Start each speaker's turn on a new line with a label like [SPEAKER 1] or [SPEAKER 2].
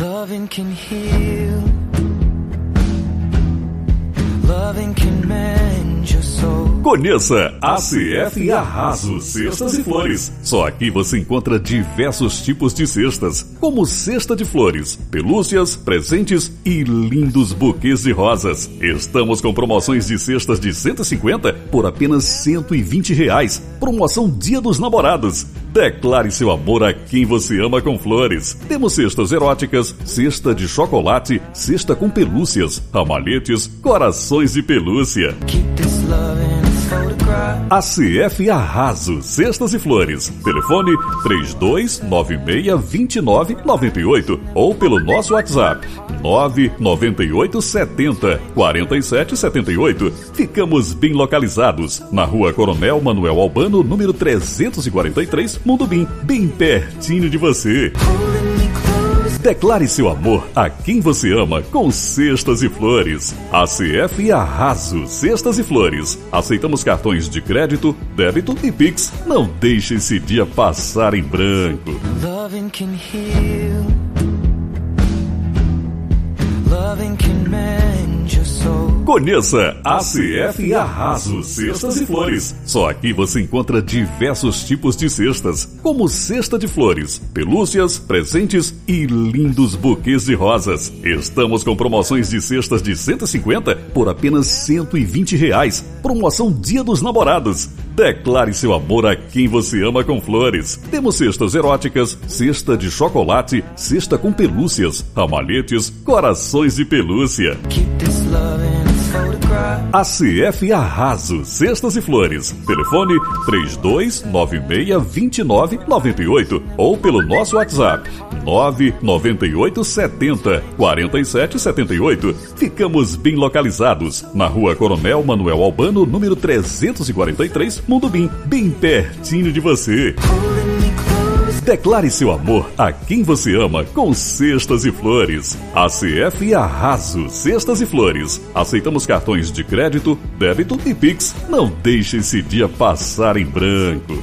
[SPEAKER 1] Loving can heal. Loving can mend your soul.
[SPEAKER 2] Conheça ACF Arraso Cestas e Flores. Só aqui você encontra diversos tipos de cestas, como cesta de flores, pelúcias, presentes e lindos buquês de rosas. Estamos com promoções de cestas de 150 por apenas 120 reais. Promoção Dia dos Namorados. Declare seu amor a quem você ama com flores. Temos cestas eróticas, cesta de chocolate, cesta com pelúcias, ramalhetes, corações de pelúcia.
[SPEAKER 1] A
[SPEAKER 2] Arraso Cestas e Flores. Telefone 32962998 ou pelo nosso WhatsApp 99870 4778. Ficamos bem localizados na Rua Coronel Manuel Albano, número 343, Mundo Bim, bem pertinho de você. Declare seu amor a quem você ama com cestas e flores. ACF Arraso Cestas e Flores. Aceitamos cartões de crédito, débito e Pix. Não deixe esse dia passar em branco.
[SPEAKER 1] Loving can heal. Loving can mend your soul.
[SPEAKER 2] Conheça ACF Arraso Cestas e Flores. Só aqui você encontra diversos tipos de cestas, como cesta de flores, pelúcias, presentes e lindos buquês de rosas. Estamos com promoções de cestas de 150 por apenas 120 reais. Promoção Dia dos Namorados. Declare seu amor a quem você ama com flores. Temos cestas eróticas, cesta de chocolate, cesta com pelúcias, ramalhetes, corações de pelúcia.
[SPEAKER 1] Keep
[SPEAKER 2] ACF Arraso Cestas e Flores. Telefone 32962998 ou pelo nosso WhatsApp 99870 4778. Ficamos bem localizados na Rua Coronel Manuel Albano, número 343, Mundo Bim, bem pertinho de você. Declare seu amor a quem você ama com cestas e flores. ACF Arraso Cestas e Flores. Aceitamos cartões de crédito, débito e Pix. Não deixe esse dia passar em branco.